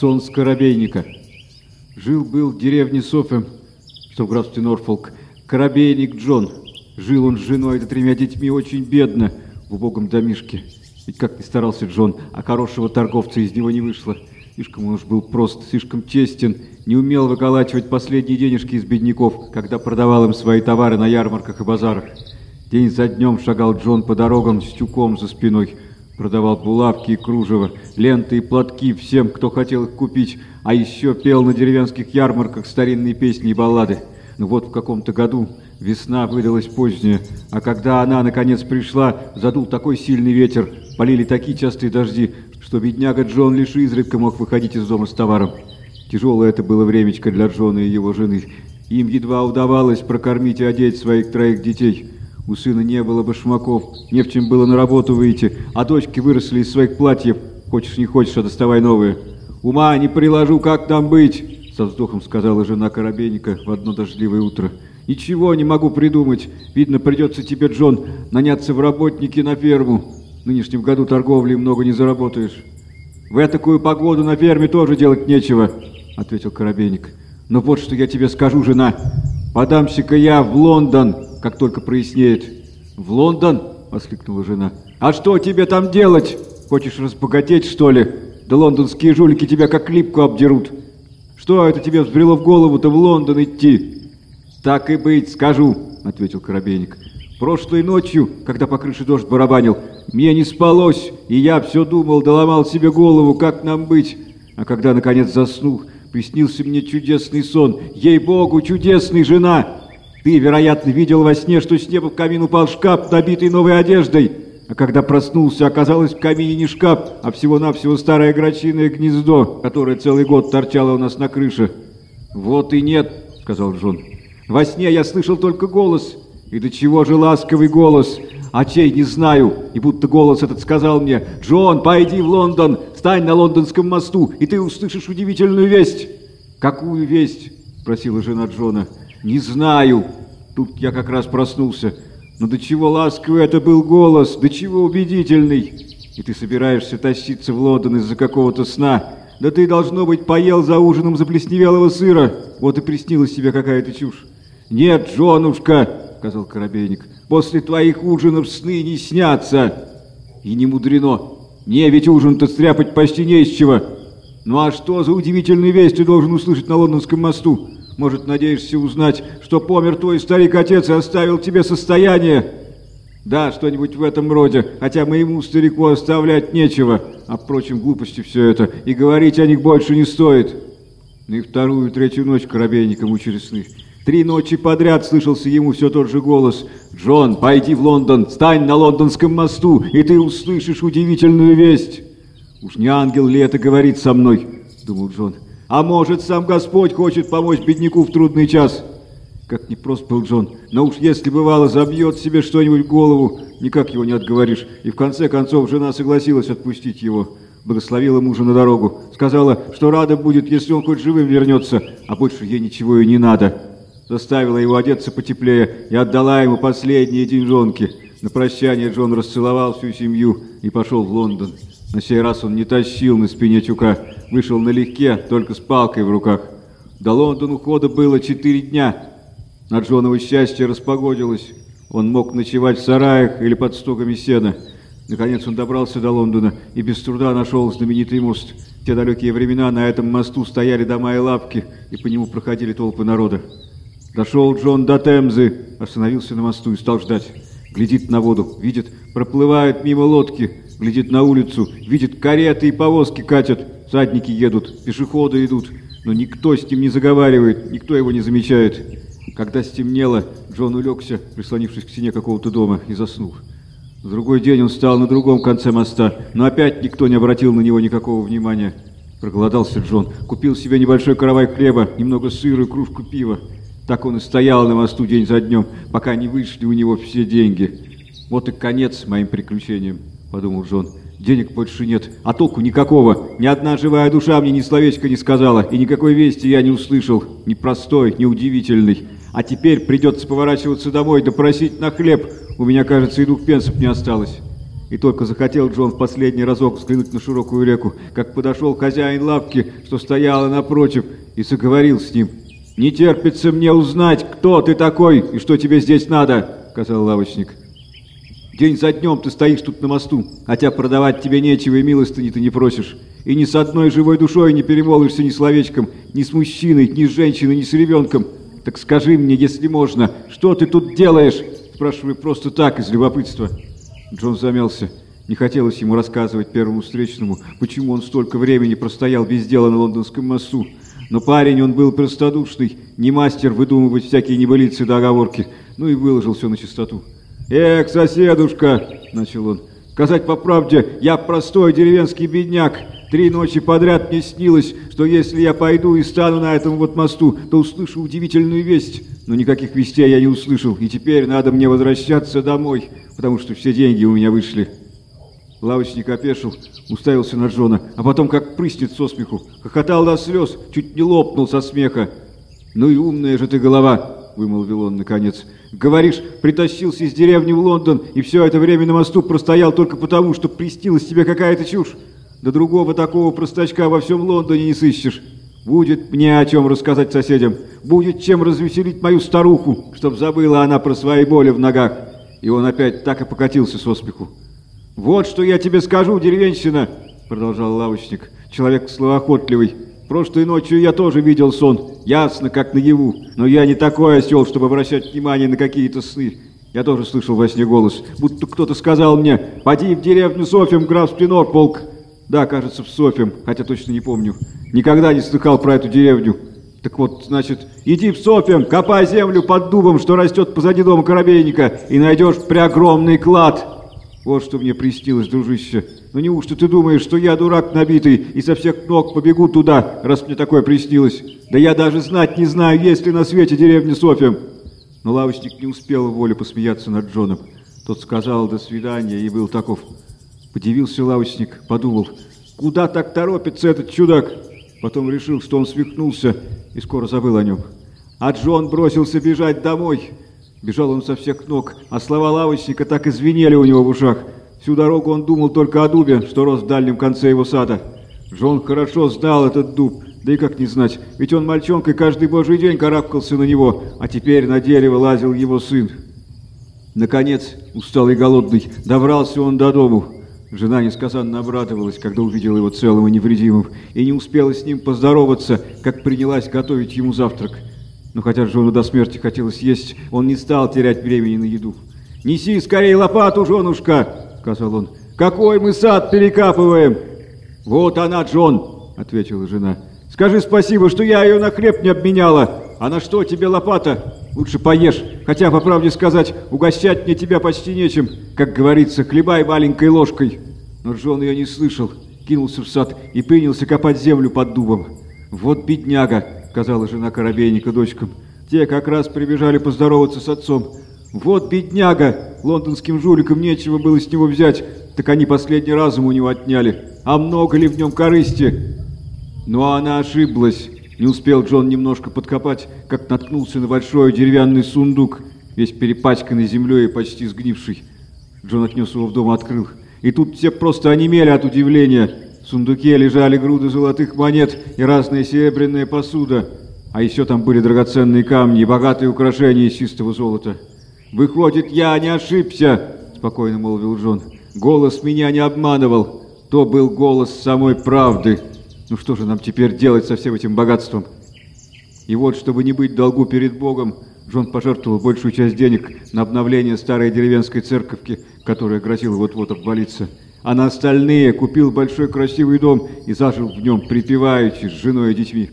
Сон скоробейника. Жил-был в деревне Софем, что в графстве Норфолк, корабейник Джон. Жил он с женой да тремя детьми очень бедно в убогом домишке. Ведь как ни старался Джон, а хорошего торговца из него не вышло. Слишком он уж был прост, слишком честен, не умел выколачивать последние денежки из бедняков, когда продавал им свои товары на ярмарках и базарах. День за днем шагал Джон по дорогам с тюком за спиной, продавал булавки и кружево, ленты и платки всем, кто хотел их купить, а еще пел на деревенских ярмарках старинные песни и баллады. Но вот в каком-то году весна выдалась поздняя, а когда она наконец пришла, задул такой сильный ветер, полили такие частые дожди, что бедняга Джон лишь изредка мог выходить из дома с товаром. Тяжелое это было времечко для Джона и его жены. Им едва удавалось прокормить и одеть своих троих детей. У сына не было башмаков, не в чем было на работу выйти, а дочки выросли из своих платьев. Хочешь не хочешь, а доставай новые. «Ума не приложу, как нам быть?» Со вздохом сказала жена Коробейника в одно дождливое утро. «Ничего не могу придумать. Видно, придется тебе, Джон, наняться в работники на ферму. В нынешнем году торговли много не заработаешь». «В такую погоду на ферме тоже делать нечего», — ответил Коробейник. «Но вот что я тебе скажу, жена. Подамся-ка я в Лондон, как только прояснеет». «В Лондон?» — воскликнула жена. «А что тебе там делать? Хочешь разбогатеть, что ли? Да лондонские жулики тебя как липку обдерут. Что это тебе взбрело в голову-то в Лондон идти?» «Так и быть, скажу», — ответил Коробейник. «Прошлой ночью, когда по крыше дождь барабанил, мне не спалось, и я все думал, доломал себе голову, как нам быть. А когда, наконец, заснул, приснился мне чудесный сон. Ей-богу, чудесный жена! Ты, вероятно, видел во сне, что с неба в камин упал шкаф, набитый новой одеждой. А когда проснулся, оказалось в камине не шкаф, а всего-навсего старое грачиное гнездо, которое целый год торчало у нас на крыше. «Вот и нет», — сказал Джон. «Во сне я слышал только голос. И до чего же ласковый голос!» а чей не знаю. И будто голос этот сказал мне, «Джон, пойди в Лондон, стань на лондонском мосту, и ты услышишь удивительную весть». «Какую весть?» – просила жена Джона. «Не знаю». Тут я как раз проснулся. Но до чего ласковый это был голос, до чего убедительный. И ты собираешься тащиться в Лондон из-за какого-то сна. Да ты, должно быть, поел за ужином заплесневелого сыра. Вот и приснилась тебе какая-то чушь. «Нет, женушка», — сказал Коробейник, После твоих ужинов сны не снятся. И не мудрено. Мне ведь ужин-то стряпать почти не из чего. Ну а что за удивительные весть ты должен услышать на Лондонском мосту? Может, надеешься узнать, что помер твой старик-отец и оставил тебе состояние? Да, что-нибудь в этом роде, хотя моему старику оставлять нечего. А, впрочем, глупости все это, и говорить о них больше не стоит. Ну и вторую, третью ночь коробейником учили сны. Три ночи подряд слышался ему все тот же голос. «Джон, пойди в Лондон, стань на лондонском мосту, и ты услышишь удивительную весть». «Уж не ангел ли это говорит со мной?» — думал Джон. «А может, сам Господь хочет помочь бедняку в трудный час?» Как непрост был Джон. Но уж если бывало забьет себе что-нибудь в голову, никак его не отговоришь. И в конце концов жена согласилась отпустить его. Благословила мужа на дорогу. Сказала, что рада будет, если он хоть живым вернется, а больше ей ничего и не надо заставила его одеться потеплее и отдала ему последние деньжонки. На прощание Джон расцеловал всю семью и пошел в Лондон. На сей раз он не тащил на спине тюка, вышел налегке, только с палкой в руках. До Лондона хода было четыре дня. На Джоново счастье распогодилось. Он мог ночевать в сараях или под стогами сена. Наконец он добрался до Лондона и без труда нашел знаменитый мост. В те далекие времена на этом мосту стояли дома и лавки, и по нему проходили толпы народа. Дошел Джон до Темзы, остановился на мосту и стал ждать. Глядит на воду, видит, проплывают мимо лодки, глядит на улицу, видит, кареты и повозки катят, садники едут, пешеходы идут, но никто с ним не заговаривает, никто его не замечает. Когда стемнело, Джон улегся, прислонившись к стене какого-то дома, и заснул. В другой день он стал на другом конце моста, но опять никто не обратил на него никакого внимания. Проголодался Джон, купил себе небольшой каравай хлеба, немного сыра и кружку пива. Так он и стоял на мосту день за днем, пока не вышли у него все деньги. Вот и конец моим приключениям, подумал Джон. Денег больше нет, а толку никакого. Ни одна живая душа мне ни словечко не сказала, и никакой вести я не услышал. Ни простой, ни удивительный. А теперь придется поворачиваться домой, допросить на хлеб. У меня, кажется, и двух пенсов не осталось. И только захотел Джон в последний разок взглянуть на широкую реку, как подошел хозяин лавки, что стояла напротив, и заговорил с ним. «Не терпится мне узнать, кто ты такой и что тебе здесь надо», — сказал лавочник. «День за днем ты стоишь тут на мосту, хотя продавать тебе нечего и милостыни ты не просишь. И ни с одной живой душой не перемолвишься ни словечком, ни с мужчиной, ни с женщиной, ни с ребенком. Так скажи мне, если можно, что ты тут делаешь?» Спрашиваю просто так, из любопытства. Джон замялся. Не хотелось ему рассказывать первому встречному, почему он столько времени простоял без дела на лондонском мосту. Но парень он был простодушный, не мастер выдумывать всякие небылицы да оговорки, ну и выложил все на чистоту. «Эх, соседушка!» – начал он. «Сказать по правде, я простой деревенский бедняк, Три ночи подряд мне снилось, что если я пойду и стану на этом вот мосту, то услышу удивительную весть. Но никаких вестей я не услышал, и теперь надо мне возвращаться домой, потому что все деньги у меня вышли. Лавочник опешил, уставился на Джона, а потом как прыснет со смеху. Хохотал до слез, чуть не лопнул со смеха. «Ну и умная же ты голова!» — вымолвил он наконец. «Говоришь, притащился из деревни в Лондон, и все это время на мосту простоял только потому, что приснилась тебе какая-то чушь. Да другого такого простачка во всем Лондоне не сыщешь. Будет мне о чем рассказать соседям. Будет чем развеселить мою старуху, чтоб забыла она про свои боли в ногах. И он опять так и покатился со смеху. «Вот что я тебе скажу, деревенщина!» Продолжал лавочник, человек словоохотливый. «Прошлой ночью я тоже видел сон, ясно, как наяву. Но я не такой осел, чтобы обращать внимание на какие-то сны. Я тоже слышал во сне голос, будто кто-то сказал мне, «Поди в деревню Софьем, граф Норполк, да, кажется, в Софьем, хотя точно не помню. Никогда не слыхал про эту деревню. Так вот, значит, иди в Софьем, копай землю под дубом, что растет позади дома коробейника, и найдешь преогромный клад. Вот что мне приснилось, дружище. Ну неужто ты думаешь, что я дурак набитый и со всех ног побегу туда, раз мне такое приснилось? Да я даже знать не знаю, есть ли на свете деревня Софьем. Но лавочник не успел в посмеяться над Джоном. Тот сказал «до свидания» и был таков. Подивился лавочник, подумал, куда так торопится этот чудак? Потом решил, что он свихнулся и скоро забыл о нем. А Джон бросился бежать домой. Бежал он со всех ног, а слова лавочника так и звенели у него в ушах. Всю дорогу он думал только о дубе, что рос в дальнем конце его сада. Джон хорошо знал этот дуб, да и как не знать, ведь он мальчонкой каждый божий день карабкался на него, а теперь на дерево лазил его сын. Наконец, усталый и голодный, добрался он до дому. Жена несказанно обрадовалась, когда увидела его целым и невредимым, и не успела с ним поздороваться, как принялась готовить ему завтрак. Но хотя жену до смерти хотелось есть, он не стал терять времени на еду. «Неси скорее лопату, женушка!» — сказал он. «Какой мы сад перекапываем!» «Вот она, Джон!» — ответила жена. «Скажи спасибо, что я ее на хлеб не обменяла. А на что тебе лопата? Лучше поешь. Хотя, по правде сказать, угощать мне тебя почти нечем. Как говорится, хлебай маленькой ложкой. Но Джон ее не слышал. Кинулся в сад и принялся копать землю под дубом. «Вот бедняга», — сказала жена Коробейника дочкам. Те как раз прибежали поздороваться с отцом. «Вот бедняга! Лондонским жуликам нечего было с него взять, так они последний разум у него отняли. А много ли в нем корысти?» Но она ошиблась. Не успел Джон немножко подкопать, как наткнулся на большой деревянный сундук, весь перепачканный землей и почти сгнивший. Джон отнес его в дом открыл. И тут все просто онемели от удивления. В сундуке лежали груды золотых монет и разная серебряная посуда. А еще там были драгоценные камни и богатые украшения из чистого золота. «Выходит, я не ошибся!» – спокойно молвил Джон. «Голос меня не обманывал. То был голос самой правды». Ну что же нам теперь делать со всем этим богатством? И вот, чтобы не быть долгу перед Богом, Джон пожертвовал большую часть денег на обновление старой деревенской церковки, которая грозила вот-вот обвалиться. А на остальные купил большой красивый дом и зажил в нем припеваючи с женой и детьми.